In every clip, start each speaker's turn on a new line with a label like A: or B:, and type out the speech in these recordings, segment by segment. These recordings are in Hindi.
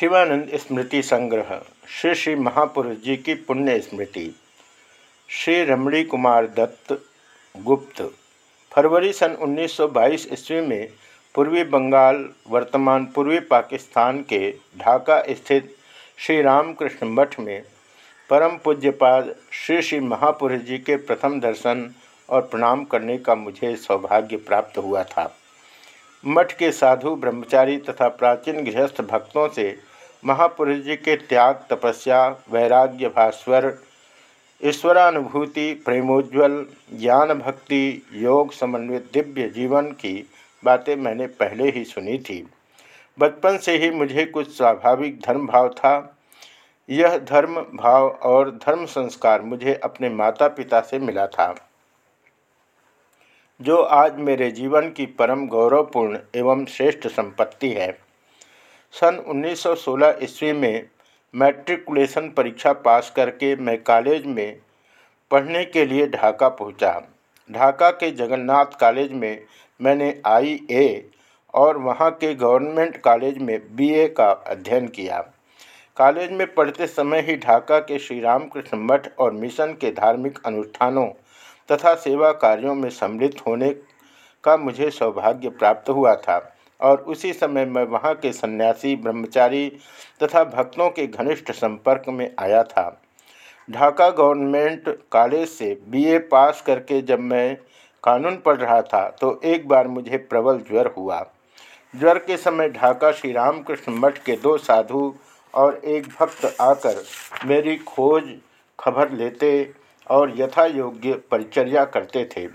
A: शिवानंद स्मृति संग्रह, श्री श्री महापुरुष जी की पुण्य स्मृति, श्री रमणी कुमार दत्त गुप्त। फरवरी सन 1922 ईस्वी में पूर्वी बंगाल, वर्तमान पूर्वी पाकिस्तान के ढाका स्थित श्री रामकृष्ण मठ में परम पूज्यपाद श्री श्री महापुरुष जी के प्रथम दर्शन और प्रणाम करने का मुझे सौभाग्य प्राप्त हुआ था। मठ के साधु, ब्रह्मचारी तथा प्राचीन गृहस्थ भक्तों से महापुरुष जी के त्याग, तपस्या, वैराग्य, भास्वर, ईश्वरानुभूति प्रेमोज्वल ज्ञान भक्ति योग समन्वित दिव्य जीवन की बातें मैंने पहले ही सुनी थी। बचपन से ही मुझे कुछ स्वाभाविक धर्म भाव था। यह धर्म भाव और धर्म संस्कार मुझे अपने माता पिता से मिला था। जो आज मेरे जीवन की परम गौरवपूर्ण एवं श्रेष्ठ संपत्ति है। सन 1916 ईस्वी में मैट्रिकुलेशन परीक्षा पास करके मैं कॉलेज में पढ़ने के लिए ढाका पहुँचा। ढाका के जगन्नाथ कॉलेज में मैंने आई ए और वहाँ के गवर्नमेंट कॉलेज में बीए का अध्ययन किया कॉलेज में पढ़ते समय ही ढाका के श्री रामकृष्ण मठ और मिशन के धार्मिक अनुष्ठानों तथा सेवा कार्यों में सम्मिलित होने का मुझे सौभाग्य प्राप्त हुआ था और उसी समय मैं वहाँ के सन्यासी, ब्रह्मचारी तथा भक्तों के घनिष्ठ संपर्क में आया था। ढाका गवर्नमेंट कॉलेज से बीए पास करके जब मैं कानून पढ़ रहा था तो एक बार मुझे प्रबल ज्वर हुआ। ज्वर के समय ढाका श्री रामकृष्ण मठ के दो साधु और एक भक्त आकर मेरी खोज, खबर लेते और यथा योग्य परिचर्या करते थे।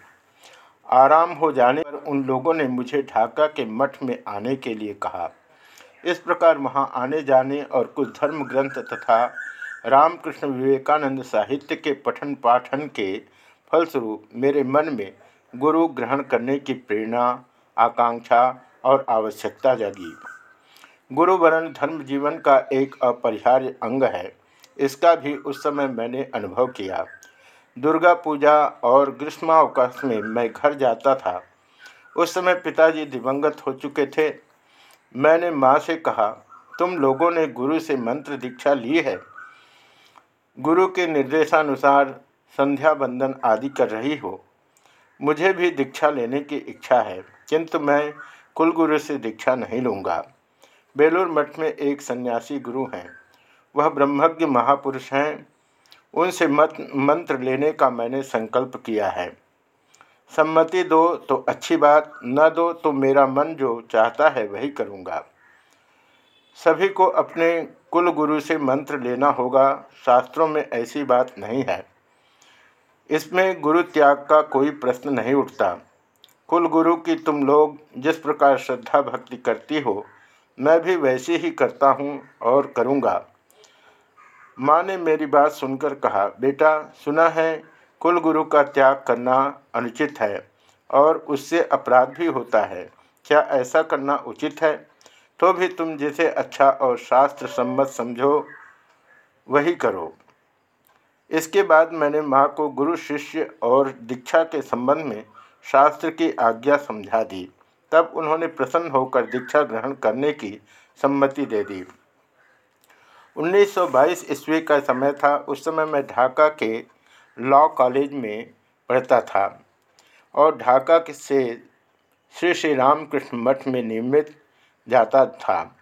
A: आराम हो जाने पर उन लोगों ने मुझे ढाका के मठ में आने के लिए कहा। इस प्रकार वहाँ आने जाने और कुछ धर्म ग्रंथ तथा रामकृष्ण विवेकानंद साहित्य के पठन पाठन के फलस्वरूप मेरे मन में गुरु ग्रहण करने की प्रेरणा, आकांक्षा और आवश्यकता जागी। गुरु वरण धर्म जीवन का एक अपरिहार्य अंग है। इसका भी उस समय मैंने अनुभव किया। दुर्गा पूजा और ग्रीष्मावकाश में मैं घर जाता था। उस समय पिताजी दिवंगत हो चुके थे। मैंने माँ से कहा, तुम लोगों ने गुरु से मंत्र दीक्षा ली है। गुरु के निर्देशानुसार संध्या बंदन आदि कर रही हो। मुझे भी दीक्षा लेने की इच्छा है, किंतु मैं कुलगुरु से दीक्षा नहीं लूँगा। बेलूर मठ में एक सन्यासी गुरु हैं। वह ब्रह्मज्ञ महापुरुष हैं। उनसे मत, मंत्र लेने का मैंने संकल्प किया है। सम्मति दो तो अच्छी बात, न दो तो मेरा मन जो चाहता है वही करूँगा। सभी को अपने कुल गुरु से मंत्र लेना होगा, शास्त्रों में ऐसी बात नहीं है। इसमें गुरु त्याग का कोई प्रश्न नहीं उठता। कुल गुरु की तुम लोग जिस प्रकार श्रद्धा भक्ति करती हो, मैं भी वैसे ही करता हूँ और करूँगा। माँ ने मेरी बात सुनकर कहा, बेटा, सुना है कुल गुरु का त्याग करना अनुचित है और उससे अपराध भी होता है। क्या ऐसा करना उचित है? तो भी तुम जिसे अच्छा और शास्त्र सम्मत समझो, वही करो। इसके बाद मैंने माँ को गुरु शिष्य और दीक्षा के संबंध में शास्त्र की आज्ञा समझा दी। तब उन्होंने प्रसन्न होकर दीक्षा ग्रहण करने की सम्मति दे दी। 1922 ईस्वी का समय था। उस समय मैं ढाका के लॉ कॉलेज में पढ़ता था और ढाका से श्री श्री रामकृष्ण मठ में नियमित जाता था।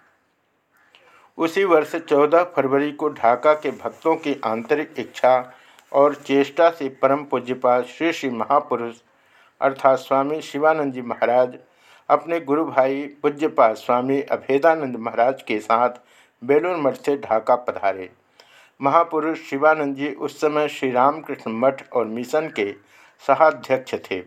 A: उसी वर्ष 14 फरवरी को ढाका के भक्तों की आंतरिक इच्छा और चेष्टा से परम पूज्यपाल श्री श्री महापुरुष अर्थात स्वामी शिवानंद जी महाराज, अपने गुरु भाई पूज्यपाल स्वामी अभेदानंद महाराज के साथ बेलूर मठ से ढाका पधारे। महापुरुष शिवानंद जी उस समय श्री रामकृष्ण मठ और मिशन के सहाध्यक्ष थे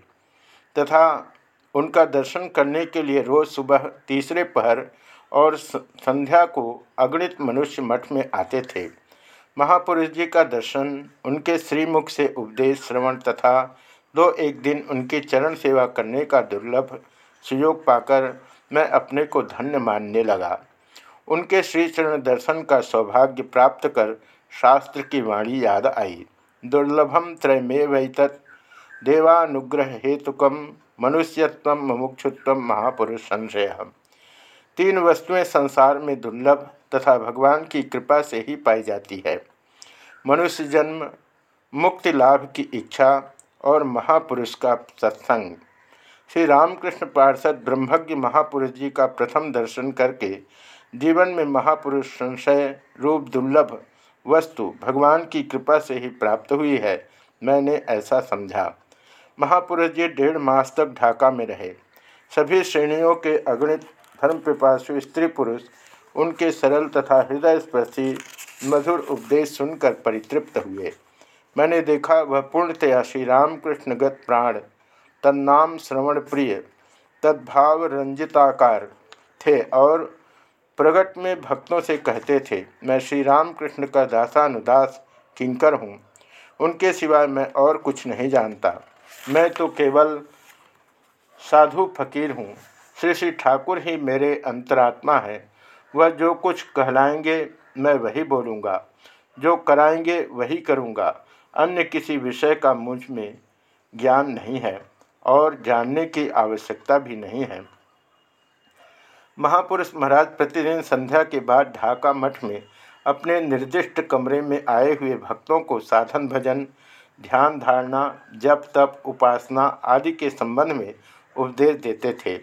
A: तथा उनका दर्शन करने के लिए रोज़ सुबह तीसरे पहर और संध्या को अगणित मनुष्य मठ में आते थे। महापुरुष जी का दर्शन, उनके श्रीमुख से उपदेश श्रवण तथा दो एक दिन उनकी चरण सेवा करने का दुर्लभ सुयोग पाकर मैं अपने को धन्य मानने लगा। उनके श्री चरण दर्शन का सौभाग्य प्राप्त कर शास्त्र की वाणी याद आई। दुर्लभम त्रयमेवत देवानुग्रह हेतुकम मनुष्यत्व मुमुक्षुत्व महापुरुष संशय तीन वस्तुएँ संसार में दुर्लभ तथा भगवान की कृपा से ही पाई जाती है। मनुष्य जन्म, मुक्ति लाभ की इच्छा और महापुरुष का सत्संग। श्री रामकृष्ण पार्षद ब्रह्मज्ञ महापुरुष जी का प्रथम दर्शन करके जीवन में महापुरुष संशय, रूप दुर्लभ वस्तु भगवान की कृपा से ही प्राप्त हुई है। मैंने ऐसा समझा। महापुरुष जी डेढ़ मास तक ढाका में रहे। सभी श्रेणियों के अगणित धर्म पिपासु स्त्री पुरुष उनके सरल तथा हृदय स्पर्शी मधुर उपदेश सुनकर परितृप्त हुए। मैंने देखा, वह पूर्णतया श्री रामकृष्णगत प्राण, तन्नाम श्रवण प्रिय तद्भाव रंजिताकार थे और प्रगट में भक्तों से कहते थे, मैं श्री रामकृष्ण का दासानुदास किंकर हूँ। उनके सिवाय मैं और कुछ नहीं जानता। मैं तो केवल साधु फकीर हूँ। श्री श्री ठाकुर ही मेरे अंतरात्मा है। वह जो कुछ कहलाएँगे, मैं वही बोलूँगा। जो कराएँगे, वही करूँगा। अन्य किसी विषय का मुझमें ज्ञान नहीं है और जानने की आवश्यकता भी नहीं है। महापुरुष महाराज प्रतिदिन संध्या के बाद ढाका मठ में अपने निर्दिष्ट कमरे में आए हुए भक्तों को साधन भजन, ध्यान धारणा, जप तप, उपासना आदि के संबंध में उपदेश देते थे।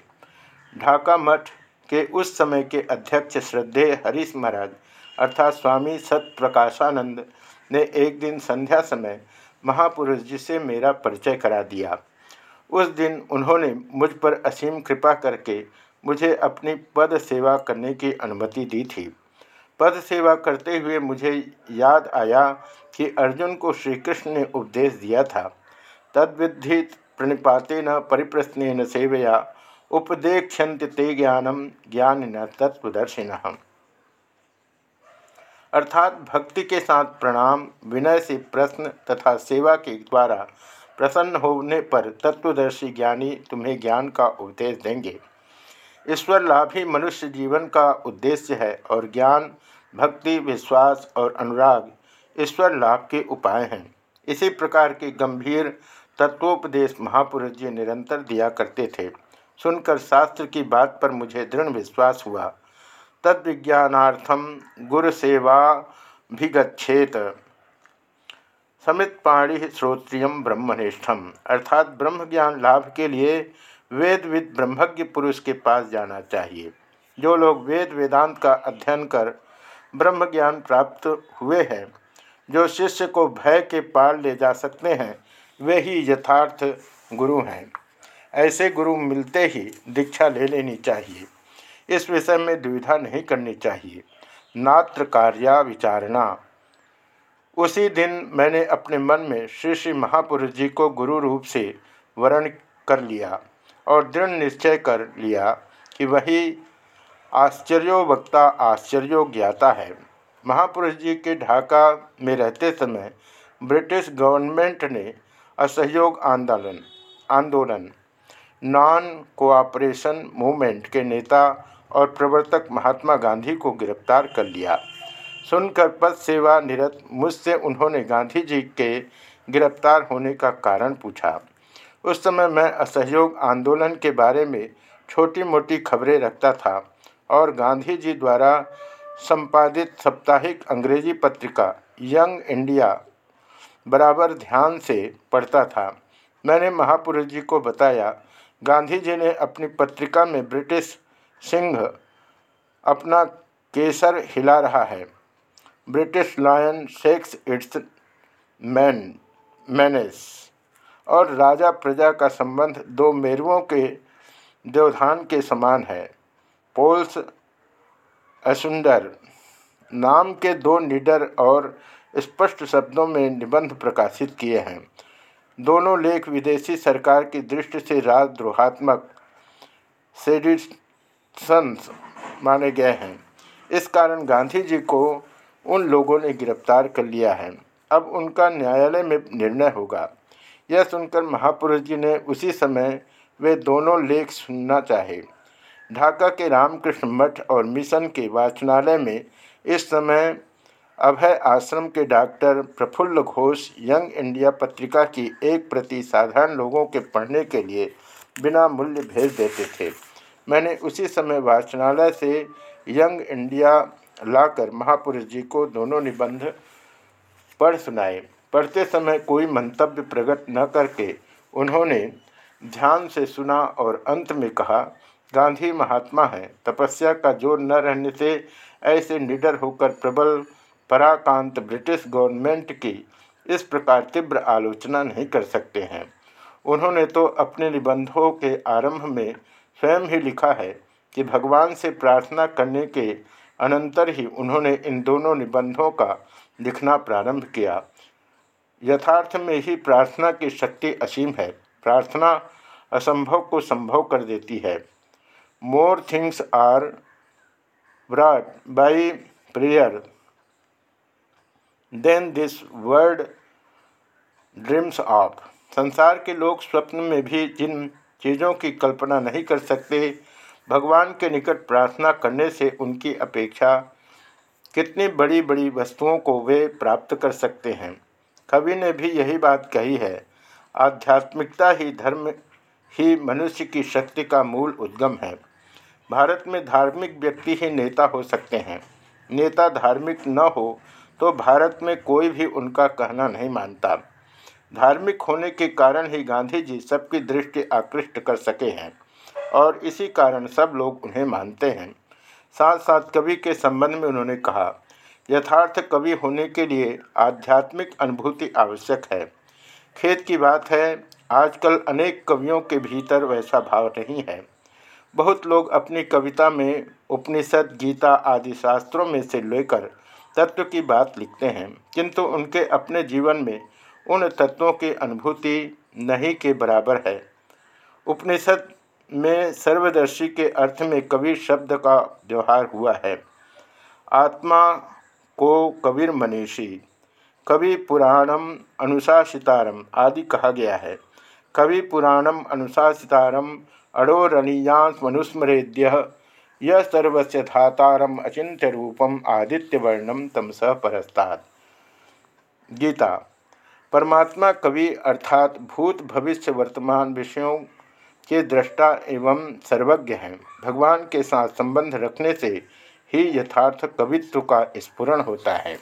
A: ढाका मठ के उस समय के अध्यक्ष श्रद्धेय हरीश महाराज अर्थात स्वामी सत्प्रकाशानंद ने एक दिन संध्या समय महापुरुष जी से मेरा परिचय करा दिया। उस दिन उन्होंने मुझ पर असीम कृपा करके मुझे अपनी पद सेवा करने की अनुमति दी थी। पद सेवा करते हुए मुझे याद आया कि अर्जुन को श्री कृष्ण ने उपदेश दिया था। तद्विधि प्रणिपाते न परिप्रश्न न सेवया उपदेक्षन्त ते ज्ञानम ज्ञान न तत्वदर्शिन अर्थात भक्ति के साथ प्रणाम, विनय से प्रश्न तथा सेवा के द्वारा प्रसन्न होने पर तत्वदर्शी ज्ञानी तुम्हें ज्ञान का उपदेश देंगे। ईश्वर लाभ ही मनुष्य जीवन का उद्देश्य है और ज्ञान, भक्ति, विश्वास और अनुराग ईश्वर लाभ के उपाय हैं। इसी प्रकार के गंभीर तत्वोपदेश महापुरुष जी निरंतर दिया करते थे। सुनकर शास्त्र की बात पर मुझे दृढ़ विश्वास हुआ। तद तद्विज्ञानार्थम गुरुसेवाभिगछेत समित पाणी श्रोत्रिय ब्रह्मनिष्ठम। अर्थात ब्रह्म ज्ञान लाभ के लिए वेदविद ब्रह्मज्ञ पुरुष के पास जाना चाहिए। जो लोग वेद वेदांत का अध्ययन कर ब्रह्म ज्ञान प्राप्त हुए हैं, जो शिष्य को भय के पार ले जा सकते हैं, वे ही यथार्थ गुरु हैं। ऐसे गुरु मिलते ही दीक्षा ले लेनी चाहिए। इस विषय में दुविधा नहीं करनी चाहिए। नात्र कार्या विचारणा। उसी दिन मैंने अपने मन में श्री श्री महापुरुष जी को गुरु रूप से वर्ण कर लिया। और दृढ़ निश्चय कर लिया कि वही आश्चर्यो वक्ता आश्चर्यो ज्ञाता है। महापुरुष जी के ढाका में रहते समय ब्रिटिश गवर्नमेंट ने असहयोग आंदोलन आंदोलन नॉन कोऑपरेशन मूवमेंट के नेता और प्रवर्तक महात्मा गांधी को गिरफ़्तार कर लिया। सुनकर पद सेवा निरत मुझसे उन्होंने गांधी जी के गिरफ़्तार होने का कारण पूछा। उस समय मैं असहयोग आंदोलन के बारे में छोटी मोटी खबरें रखता था और गांधी जी द्वारा संपादित साप्ताहिक अंग्रेज़ी पत्रिका, यंग इंडिया, बराबर ध्यान से पढ़ता था। मैंने महापुरुष जी को बताया गांधी जी ने अपनी पत्रिका में ब्रिटिश सिंह अपना केसर हिला रहा है। British lion shakes its mane, manes और राजा प्रजा का संबंध दो मेरुओं के देवधान के समान है। पोल्स असुंदर नाम के दो निडर और स्पष्ट शब्दों में निबंध प्रकाशित किए हैं। दोनों लेख विदेशी सरकार की दृष्टि से राजद्रोहात्मक सेडिसंस माने गए हैं। इस कारण गांधी जी को उन लोगों ने गिरफ़्तार कर लिया है। अब उनका न्यायालय में निर्णय होगा। यह सुनकर महापुरुष जी ने उसी समय वे दोनों लेख सुनना चाहे। ढाका के रामकृष्ण मठ और मिशन के वाचनालय में इस समय अभय आश्रम के doctor Prafulla Ghosh, Young India पत्रिका की एक प्रति साधारण लोगों के पढ़ने के लिए बिना मूल्य भेज देते थे। मैंने उसी समय वाचनालय से यंग इंडिया लाकर महापुरुष जी को दोनों निबंध पढ़ सुनाए। पढ़ते समय कोई मंतव्य प्रकट न करके उन्होंने ध्यान से सुना और अंत में कहा, गांधी महात्मा है, तपस्या का ज़ोर न रहने से ऐसे निडर होकर प्रबल, पराकांत ब्रिटिश गवर्नमेंट की इस प्रकार तीव्र आलोचना नहीं कर सकते हैं। उन्होंने तो अपने निबंधों के आरंभ में स्वयं ही लिखा है कि भगवान से प्रार्थना करने के अनंतर ही उन्होंने इन दोनों निबंधों का लिखना प्रारंभ किया। यथार्थ में ही प्रार्थना की शक्ति असीम है। प्रार्थना असंभव को संभव कर देती है। More things are wrought by prayer than this world dreams of संसार के लोग स्वप्न में भी जिन चीज़ों की कल्पना नहीं कर सकते, भगवान के निकट प्रार्थना करने से उनकी अपेक्षा कितनी बड़ी बड़ी वस्तुओं को वे प्राप्त कर सकते हैं। कवि ने भी यही बात कही है। आध्यात्मिकता ही धर्म, ही मनुष्य की शक्ति का मूल उद्गम है। भारत में धार्मिक व्यक्ति ही नेता हो सकते हैं। नेता धार्मिक न हो तो भारत में कोई भी उनका कहना नहीं मानता। धार्मिक होने के कारण ही गांधी जी सबकी दृष्टि आकृष्ट कर सके हैं और इसी कारण सब लोग उन्हें मानते हैं। साथ साथ कवि के संबंध में उन्होंने कहा यथार्थ कवि होने के लिए आध्यात्मिक अनुभूति आवश्यक है। खेत की बात है, आजकल अनेक कवियों के भीतर वैसा भाव नहीं है। बहुत लोग अपनी कविता में उपनिषद, गीता आदि शास्त्रों में से लेकर तत्व की बात लिखते हैं, किंतु उनके अपने जीवन में उन तत्वों की अनुभूति नहीं के बराबर है। उपनिषद में सर्वदर्शी के अर्थ में कवि शब्द का व्यवहार हुआ है। आत्मा को कबीर मनीषी, कवि पुराणम अनुशासितारम आदि कहा गया है। कवि पुराणम अनुशासितारम अड़ोरणीयांस मनुस्मरेद्य यह सर्वस्य धातारम अचिंत्य रूपम आदित्यवर्णम तमस परस्ता गीता। परमात्मा कवि अर्थात भूत भविष्य वर्तमान विषयों के दृष्टा एवं सर्वज्ञ हैं। भगवान के साथ संबंध रखने से ही यथार्थ कवित्व का स्फुरण होता है।